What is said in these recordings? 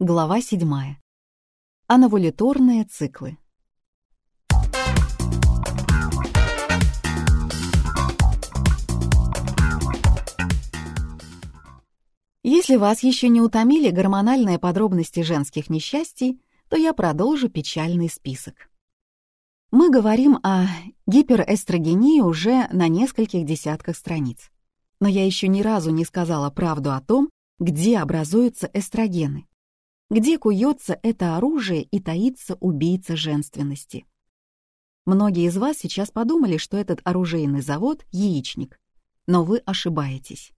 Глава 7. Анавулиторные циклы. Если вас еще не утомили гормональные подробности женских несчастий, то я продолжу печальный список. Мы говорим о гиперэстрогении уже на нескольких десятках страниц. Но я еще ни разу не сказала правду о том, где образуются эстрогены где куется это оружие и таится убийца женственности. Многие из вас сейчас подумали, что этот оружейный завод — яичник. Но вы ошибаетесь.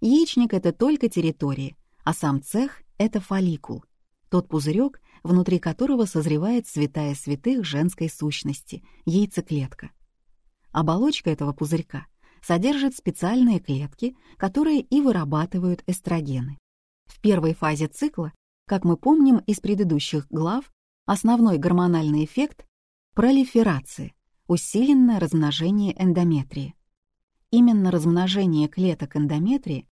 Яичник — это только территория, а сам цех — это фолликул, тот пузырек, внутри которого созревает святая святых женской сущности — яйцеклетка. Оболочка этого пузырька содержит специальные клетки, которые и вырабатывают эстрогены. В первой фазе цикла как мы помним из предыдущих глав, основной гормональный эффект — пролиферация, усиленное размножение эндометрии. Именно размножение клеток эндометрии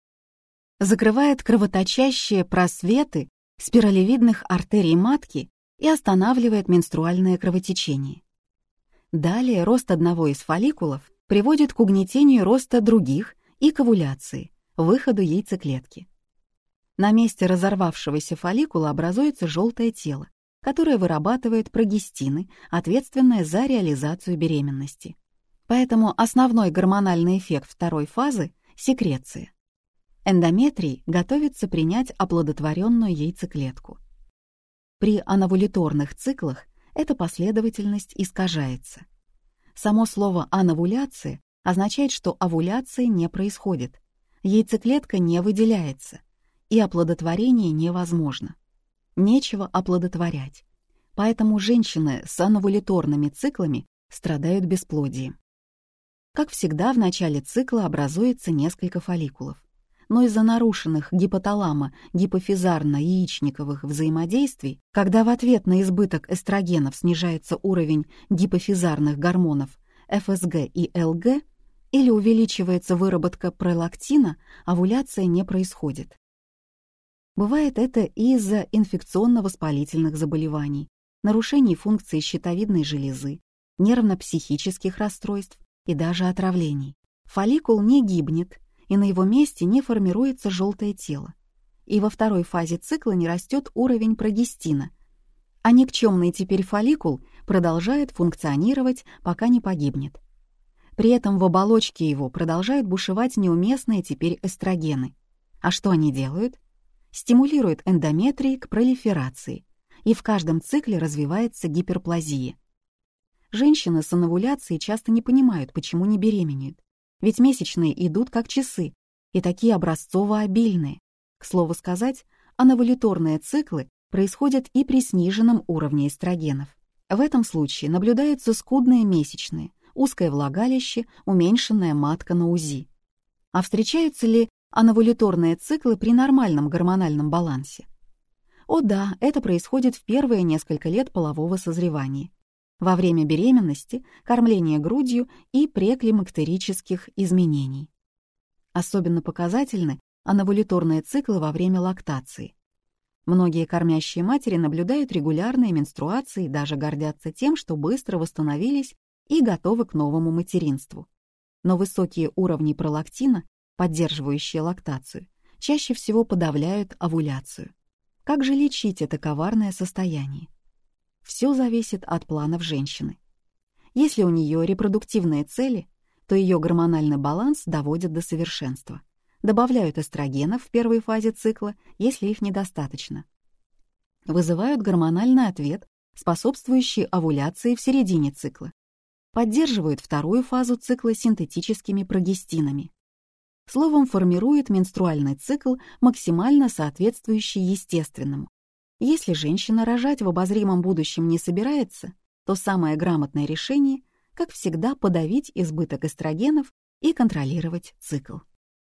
закрывает кровоточащие просветы спиралевидных артерий матки и останавливает менструальное кровотечение. Далее рост одного из фолликулов приводит к угнетению роста других и к овуляции, выходу яйцеклетки. На месте разорвавшегося фолликула образуется желтое тело, которое вырабатывает прогестины, ответственное за реализацию беременности. Поэтому основной гормональный эффект второй фазы — секреция. Эндометрий готовится принять оплодотворенную яйцеклетку. При анавулиторных циклах эта последовательность искажается. Само слово «анавуляция» означает, что овуляции не происходит, яйцеклетка не выделяется, и оплодотворение невозможно. Нечего оплодотворять. Поэтому женщины с ановулиторными циклами страдают бесплодием. Как всегда, в начале цикла образуется несколько фолликулов. Но из-за нарушенных гипофизарно-яичниковых взаимодействий, когда в ответ на избыток эстрогенов снижается уровень гипофизарных гормонов ФСГ и ЛГ, или увеличивается выработка пролактина, овуляция не происходит. Бывает это из-за инфекционно-воспалительных заболеваний, нарушений функции щитовидной железы, нервно-психических расстройств и даже отравлений. Фолликул не гибнет, и на его месте не формируется желтое тело. И во второй фазе цикла не растет уровень прогестина, а никчемный теперь фолликул продолжает функционировать, пока не погибнет. При этом в оболочке его продолжают бушевать неуместные теперь эстрогены. А что они делают? Стимулирует эндометрий к пролиферации, и в каждом цикле развивается гиперплазия. Женщины с анавуляцией часто не понимают, почему не беременеют, ведь месячные идут как часы, и такие образцово-обильные. К слову сказать, анавулиторные циклы происходят и при сниженном уровне эстрогенов. В этом случае наблюдаются скудные месячные, узкое влагалище, уменьшенная матка на УЗИ. А встречаются ли анавулиторные циклы при нормальном гормональном балансе. О да, это происходит в первые несколько лет полового созревания, во время беременности, кормления грудью и преклимактерических изменений. Особенно показательны анавулиторные циклы во время лактации. Многие кормящие матери наблюдают регулярные менструации и даже гордятся тем, что быстро восстановились и готовы к новому материнству. Но высокие уровни пролактина поддерживающие лактацию, чаще всего подавляют овуляцию. Как же лечить это коварное состояние? Все зависит от планов женщины. Если у нее репродуктивные цели, то ее гормональный баланс доводят до совершенства. Добавляют эстрогенов в первой фазе цикла, если их недостаточно. Вызывают гормональный ответ, способствующий овуляции в середине цикла. Поддерживают вторую фазу цикла синтетическими прогестинами словом формирует менструальный цикл, максимально соответствующий естественному. Если женщина рожать в обозримом будущем не собирается, то самое грамотное решение, как всегда, подавить избыток эстрогенов и контролировать цикл.